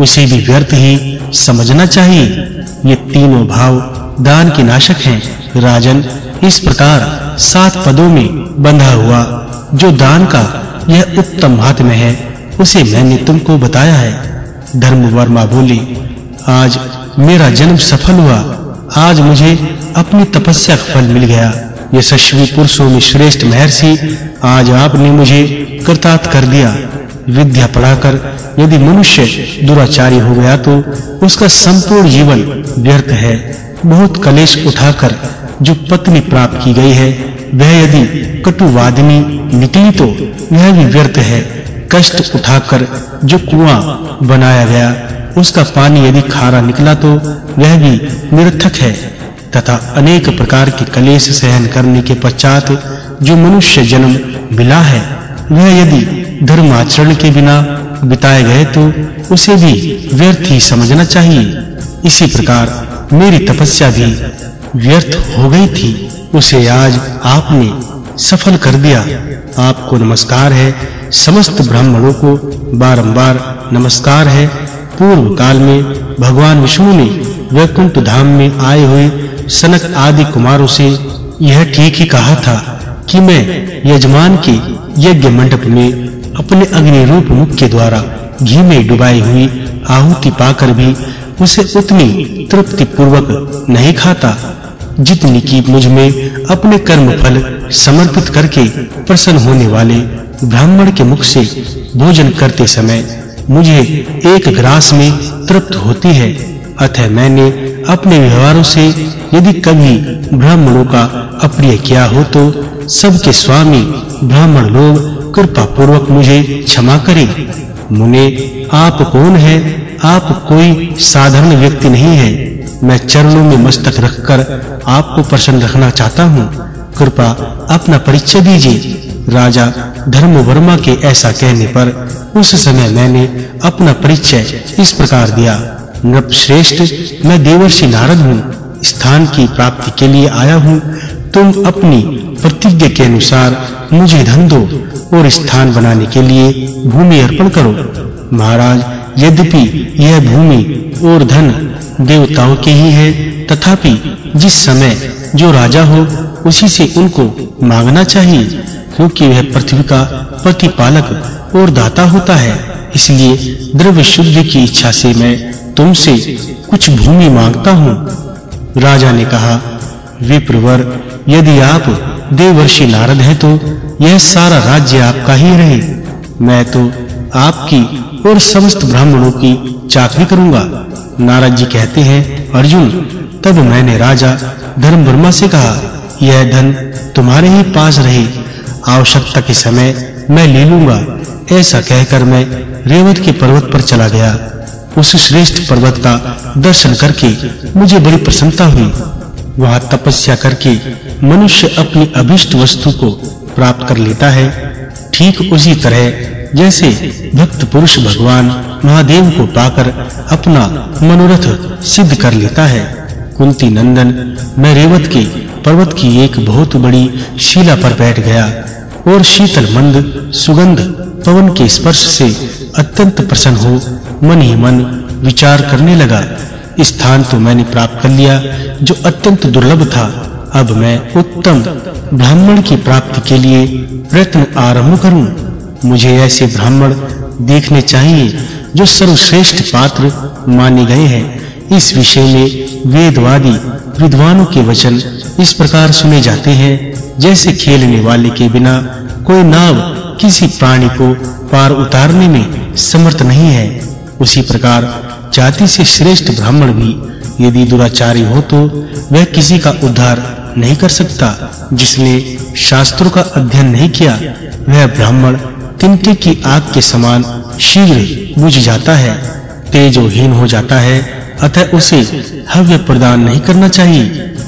उसे भी व्यर्थ ही समझना चाहिए। ये तीनों भाव दान के नाशक हैं। राजन इस प्रकार सात पदों में बंधा हुआ। जो दान का यह उत्तम महात्म्य है, उसे मैंने तुमको बताया है। धर्मवर्मा बोली, आज मेरा जन्म सफल हुआ। आज मुझे अपनी तपस्या का फल मिल गया। यशस्वी पुरुषों में श्रेष्ठ महर्षि आज आपने मुझे कृतार्थ कर दिया। विद्या पढ़ाकर यदि मनुष्य दुराचारी हो गया तो उसका संपूर्ण जीवन व्यर्थ है। बहुत कलेश उठाकर जो पत्नी प्राप्त की गई है, वह यदि कटुवादिनी निकली तो वह भी व्यर्थ है। कष्ट उठाकर जो कुआँ बनाया गया, उसका पानी यदि खारा निकला तो वह भी निरर्थक है। तथा अनेक प्रकार के कलेश सहन करने के पश्चात जो मनुष्य जन्म मिला है, वह यदि धर्म आचरण के बिना बिताए गए तो उसे भी व्यर्थ ही समझना चाहिए। इसी प्रकार मेरी तपस्या भी व्यर्थ हो गई थी। उसे आज आपने सफल कर दिया। आपको नमस्कार है। समस्त ब्राह्मणों को बारंबार नमस्कार है। पूर्व काल में भगवान विष्णु ने वैकुंठ धाम में आए हुए सनक आदि कुमारों से यह ठीक ही कहा था कि मैं यजमान के यज्ञ मंडप में अपने अग्नि रूप मुख के द्वारा घी में डुबाई हुई आहुति पाकर भी उसे उतनी तृप्ति पूर्वक नहीं खाता, जितनी की मुझमें अपने कर्म फल समर्पित करके प्रसन्न होने वाले ब्राह्मण के मुख से भोजन करते समय मुझे एक ग्रास में तृप्त होती है। अतः मैंने अपने व्यवहारों से यदि कभी ब्राह्मणों का अप्रिय किया हो तो सबके स्वामी ब्राह्मण लोग कृपा पूर्वक मुझे क्षमा करें। मुने, आप कौन हैं? आप कोई साधारण व्यक्ति नहीं है। मैं चरणों में मस्तक रखकर आपको प्रसन्न रखना चाहता हूँ। कृपा अपना परिचय दीजिए। राजा धर्मवर्मा के ऐसा कहने पर उस समय मैंने अपना परिचय इस प्रकार दिया। नृप श्रेष्ठ मैं देवर्षि नारद हूँ। स्थान की प्राप्ति के लिए आया हूँ। तुम अपनी प्रतिज्ञा के अनुसार मुझे धन दो। और स्थान बनाने के लिए भूमि अर्पण करो। महाराज, यद्यपि यह भूमि और धन देवताओं के ही है, तथापि जिस समय जो राजा हो, उसी से उनको मांगना चाहिए, क्योंकि वह पृथ्वी का प्रतिपालक और दाता होता है। इसलिए द्रव्य शुद्धि की इच्छा से मैं तुमसे कुछ भूमि माँगता हूँ। राजा ने कहा, विप्रवर, यदि आप देवर्षि नारद हैं तो यह सारा राज्य आपका ही रहे। मैं तो आपकी और समस्त ब्राह्मणों की चाकरी करूँगा। नारद जी कहते हैं, अर्जुन, तब मैंने राजा धर्मवर्मा से कहा, यह धन तुम्हारे ही पास रहे। आवश्यकता के समय मैं ले लूँगा। ऐसा कहकर मैं रेवत के पर्वत पर चला गया। उस श्रेष्ठ पर्वत का दर्शन करके मुझे बड़ी प्रसन्नता हुई। वहाँ तपस्या करके मनुष्य अपनी अभिष्ट वस्तु को प्राप्त कर लेता है। ठीक उसी तरह जैसे भक्त पुरुष भगवान महादेव को पाकर अपना मनोरथ सिद्ध कर लेता है। कुंती नंदन, मैं रेवत के पर्वत की एक बहुत बड़ी शिला पर बैठ गया और शीतल मंद सुगंध पवन के स्पर्श से अत्यंत प्रसन्न हो मन ही मन विचार करने लगा स्थान तो मैंने प्राप्त कर लिया, जो अत्यंत दुर्लभ था। अब मैं उत्तम ब्राह्मण की प्राप्ति के लिए प्रयत्न आरंभ करूँ। मुझे ऐसे ब्राह्मण देखने चाहिए, जो सर्वश्रेष्ठ पात्र माने गए हैं। इस विषय में वेदवादी विद्वानों के वचन इस प्रकार सुने जाते हैं, जैसे खेलने वाले के बिना कोई नाव किसी प्राणी को पार उतारने में समर्थ नहीं है। उसी प्रकार जाति से श्रेष्ठ ब्राह्मण भी यदि दुराचारी हो तो वह किसी का उद्धार नहीं कर सकता, जिसने शास्त्रों का अध्ययन नहीं किया, वह ब्राह्मण तिनके की आग के समान शीघ्र बुझ जाता है, तेजोहीन हो जाता है, अतः उसे हव्य प्रदान नहीं करना चाहिए,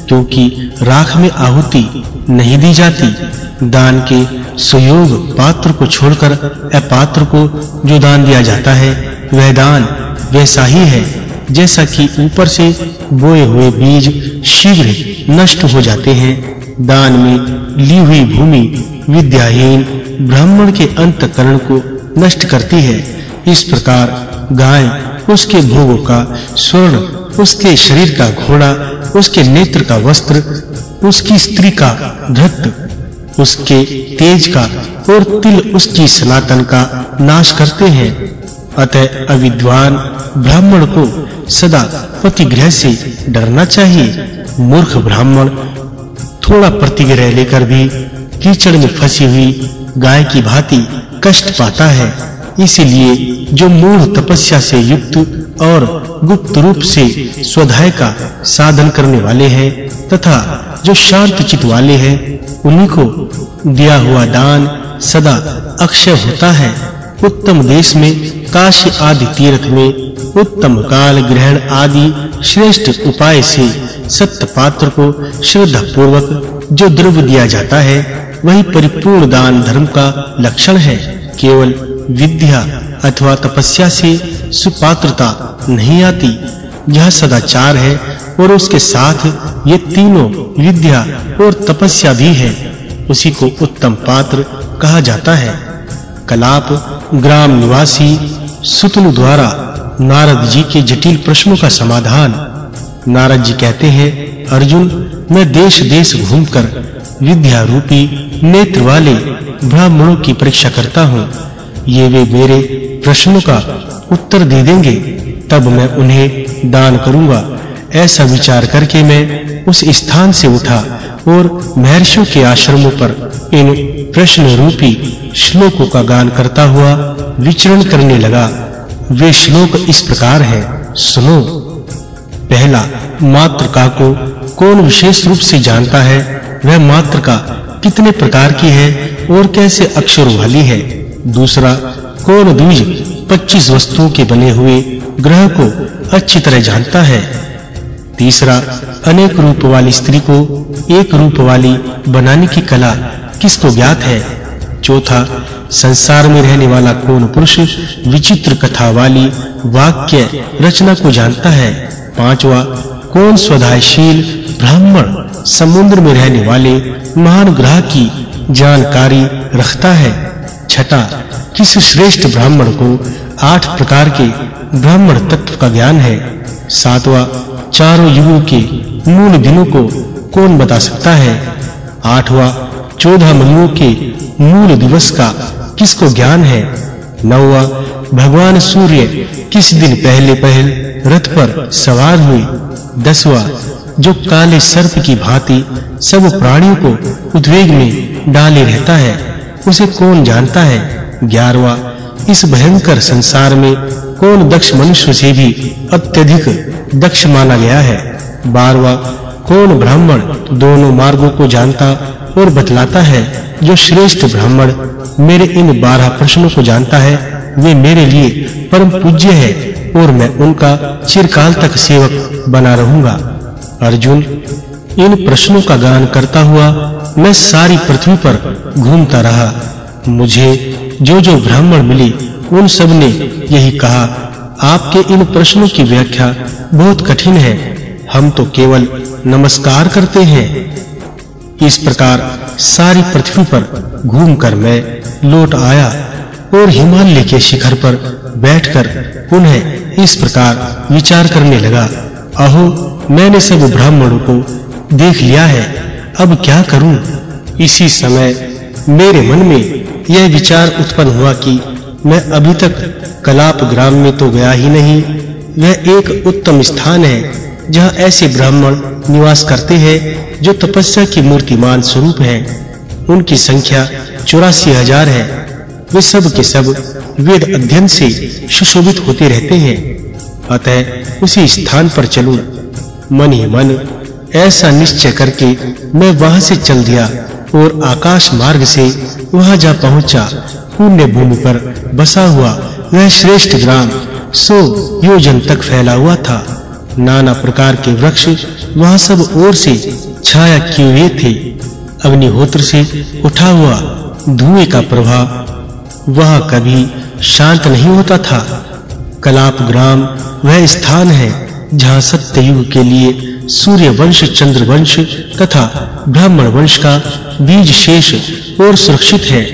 क्योंकि राख में आहुति नहीं दी जाती। दान के सुयोग पात्र को छोड़कर अपात्र को जो दान दिया जाता है, वह दान वैसा ही है, जैसा कि ऊपर से बोए हुए बीज शीघ्र नष्ट हो जाते हैं। दान में ली हुई भूमि विद्याहीन ब्राह्मण के अंतकरण को नष्ट करती है। इस प्रकार गाय उसके भोगों का स्वर्ण, उसके शरीर का घोड़ा, उसके नेत्र का वस्त्र, उसकी स्त्री का धृत, उसके तेज का और तिल उसकी सनातन का नाश करते हैं। अतः अविद्वान ब्राह्मण को सदा प्रतिग्रह से डरना चाहिए। मूर्ख ब्राह्मण, थोड़ा प्रतिग्रह लेकर भी कीचड़ में फंसी हुई गाय की भांति कष्ट पाता है। इसलिए जो मूढ़ तपस्या से युक्त और गुप्त रूप से स्वधाय का साधन करने वाले हैं तथा जो शांत चित वाले हैं, उन्हीं को दिया हुआ दान सदा अक्षय होता है। उत्तम देश में काशी आदि तीर्थ में उत्तम काल ग्रहण आदि श्रेष्ठ उपाय से सत्य पात्र को श्रद्धा पूर्वक जो द्रव्य दिया जाता है, वही परिपूर्ण दान धर्म का लक्षण है। केवल विद्या अथवा तपस्या से सुपात्रता नहीं आती। यह सदाचार है और उसके साथ ये तीनों विद्या और तपस्या भी है। उसी को उत्तम पात्र कहा जाता है। कलाप ग्राम निवासी सुतनु द्वारा नारद जी के जटिल प्रश्नों का समाधान। नारद जी कहते हैं, अर्जुन, मैं देश-देश घूमकर विद्या रूपी नेत्र वाले ब्राह्मणों की परीक्षा करता हूँ। ये वे मेरे प्रश्नों का उत्तर दे देंगे, तब मैं उन्हें दान करूँगा। ऐसा विचार करके मैं उस स्थान से उठा और महर्षियों के आश्रमों पर इन प्रश्न रूपी श्लोकों का गान करता हुआ विचरण करने लगा। वे श्लोक इस प्रकार है। सुनो। पहला मात्रका को कौन विशेष रूप से जानता है? वह मात्रका कितने प्रकार की है और कैसे अक्षरों वाली है? दूसरा, कौन द्विज 25 वस्तुओं के बने हुए ग्रह को अच्छी तरह जानता है? तीसरा, अनेक रूप वाली स्त्री को एक रूप वाली बनाने की कला किसको ज्ञात है? चौथा संसार में रहने वाला कौन पुरुष, विचित्र कथा वाली वाक्य, रचना को जानता है? पांचवा, कौन स्वधायशील ब्राह्मण, समुद्र में रहने वाले, महान ग्रह की जानकारी रखता है? छठा, किस श्रेष्ठ ब्राह्मण को आठ प्रकार के ब्राह्मण तत्व का ज्ञान है? सातवां, चारों युगों के मूल दिनों को कौन बता सकता है? आठवां चौदह महीनों के मूल दिवस का किसको ज्ञान है? नौवा भगवान सूर्य किस दिन पहले पहल रथ पर सवार हुए? दसवां जो काले सर्प की भांति सब प्राणियों को उद्वेग में डाले रहता है, उसे कौन जानता है? ग्यारहवा। इस भयंकर संसार में कौन दक्ष मनुष्य से भी अत्यधिक दक्ष माना गया है? बारवा कौन ब्राह्मण दोनों मार्गों को जानता और बतलाता है, जो श्रेष्ठ ब्राह्मण मेरे इन बारह प्रश्नों को जानता है, वे मेरे लिए परम पूज्य है और मैं उनका चिरकाल तक सेवक बना रहूँगा। अर्जुन, इन प्रश्नों का गान करता हुआ मैं सारी पृथ्वी पर घूमता रहा। मुझे जो जो ब्राह्मण मिले, उन सबने यही कहा, आपके इन प्रश्नों की व्याख्या बहुत कठिन है। हम तो केवल नमस्कार करते हैं। इस प्रकार सारी पृथ्वी पर घूमकर मैं लौट आया और हिमालय के शिखर पर बैठकर पुनः इस प्रकार विचार करने लगा, अहो, मैंने सब ब्राह्मणों को देख लिया है, अब क्या करूँ? इसी समय मेरे मन में यह विचार उत्पन्न हुआ कि मैं अभी तक कलाप ग्राम में तो गया ही नहीं। वह एक उत्तम स्थान है जहाँ ऐसे ब्राह्मण निवास करते हैं, जो तपस्या की मूर्तिमान स्वरूप हैं। उनकी संख्या 84000 है। वे सब के सब वेद अध्ययन से सुशोभित होते रहते हैं। अतः उसी स्थान पर चलूँ। मन ही मन ऐसा निश्चय करके मैं वहाँ से चल दिया और आकाश मार्ग से वहाँ जा पहुँचा। पुण्य भूमि पर बसा हुआ वह श्रेष्ठ ग्राम सो योजन तक फैला हुआ था। नाना प्रकार के वृक्ष वहाँ सब ओर से छाया किए हुए थे। अग्निहोत्र से उठा हुआ धुएँ का प्रभाव वहाँ कभी शांत नहीं होता था। कलाप ग्राम वह स्थान है जहाँ सत्ययुग के लिए सूर्य वंश चंद्र वंश तथा ब्राह्मण वंश का बीज शेष और सुरक्षित है।